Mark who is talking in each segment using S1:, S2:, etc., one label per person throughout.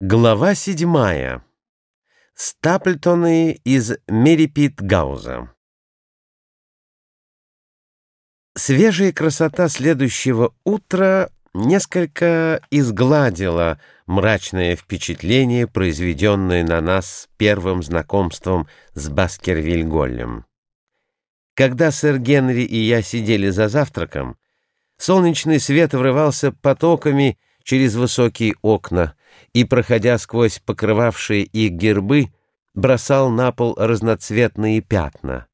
S1: Глава седьмая. Стаплтоны из Мерипит-Гауза. Свежая красота следующего утра несколько изгладила мрачное впечатление, произведенное на нас первым знакомством с Баскервиль-Голлем. Когда сэр Генри и я сидели за завтраком, солнечный свет врывался потоками через высокие окна и, проходя сквозь покрывавшие их гербы, бросал на пол разноцветные пятна.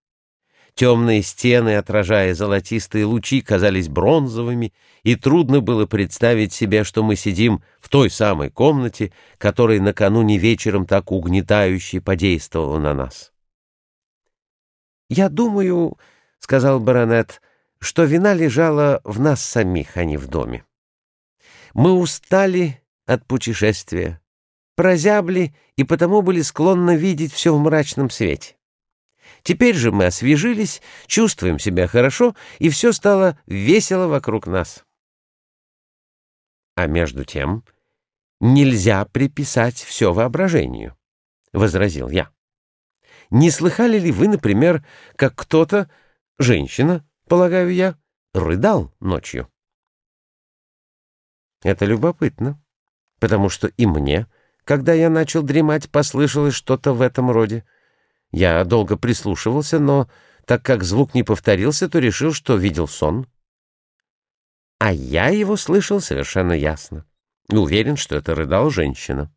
S1: Темные стены, отражая золотистые лучи, казались бронзовыми, и трудно было представить себе, что мы сидим в той самой комнате, которая накануне вечером так угнетающе подействовала на нас. «Я думаю, — сказал баронет, — что вина лежала в нас самих, а не в доме. Мы устали от путешествия, прозябли и потому были склонны видеть все в мрачном свете. Теперь же мы освежились, чувствуем себя хорошо, и все стало весело вокруг нас. А между тем нельзя приписать все воображению, — возразил я. Не слыхали ли вы, например, как кто-то, женщина, полагаю я, рыдал ночью? Это любопытно, потому что и мне, когда я начал дремать, послышалось что-то в этом роде. Я долго прислушивался, но так как звук не повторился, то решил, что видел сон. А я его слышал совершенно ясно. Уверен, что это рыдала женщина.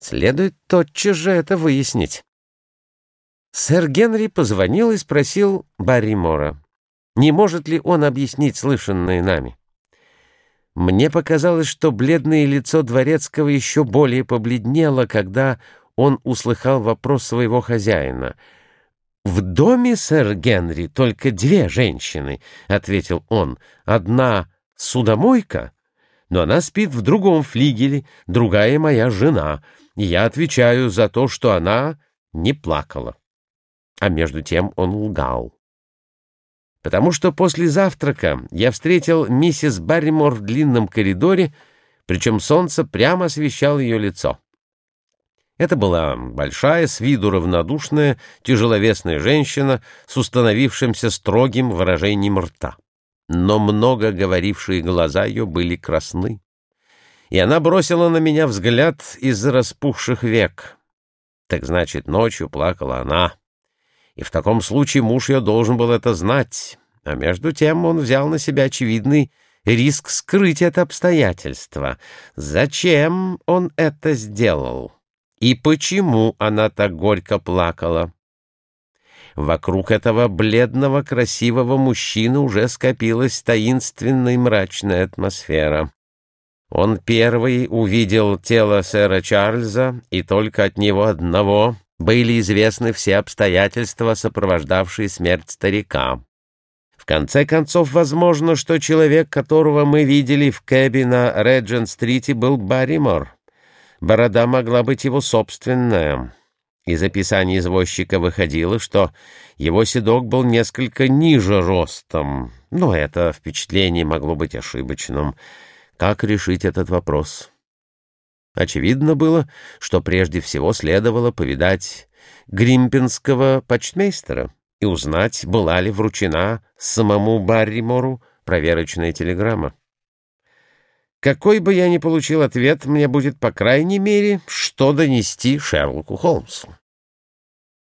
S1: Следует тотчас же это выяснить. Сэр Генри позвонил и спросил Барри Мора, не может ли он объяснить слышанное нами. Мне показалось, что бледное лицо Дворецкого еще более побледнело, когда он услыхал вопрос своего хозяина. «В доме, сэр Генри, только две женщины», — ответил он. «Одна — судомойка, но она спит в другом флигеле, другая — моя жена, и я отвечаю за то, что она не плакала». А между тем он лгал потому что после завтрака я встретил миссис Барримор в длинном коридоре, причем солнце прямо освещало ее лицо. Это была большая, с виду равнодушная, тяжеловесная женщина с установившимся строгим выражением рта. Но много говорившие глаза ее были красны. И она бросила на меня взгляд из распухших век. Так значит, ночью плакала она и в таком случае муж ее должен был это знать, а между тем он взял на себя очевидный риск скрыть это обстоятельство. Зачем он это сделал? И почему она так горько плакала? Вокруг этого бледного, красивого мужчины уже скопилась таинственная мрачная атмосфера. Он первый увидел тело сэра Чарльза, и только от него одного были известны все обстоятельства, сопровождавшие смерть старика. В конце концов, возможно, что человек, которого мы видели в кэбе на Реджент-стрите, был Барримор. Борода могла быть его собственная. Из описания извозчика выходило, что его седок был несколько ниже ростом, но это впечатление могло быть ошибочным. Как решить этот вопрос? Очевидно было, что прежде всего следовало повидать гримпинского почтмейстера и узнать, была ли вручена самому Барримору проверочная телеграмма. Какой бы я ни получил ответ, мне будет, по крайней мере, что донести Шерлоку Холмсу.